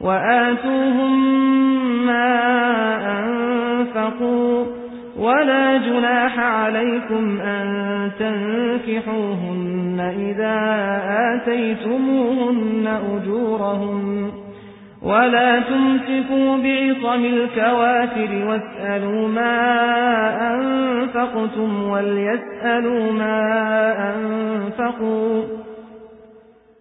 وآتوهم ما أنفقوا ولا جناح عليكم أن تنكحوهن إذا آتيتموهن أجورهم ولا تمسكوا بعصم الكوافر واسألوا ما أنفقتم وليسألوا ما أنفقوا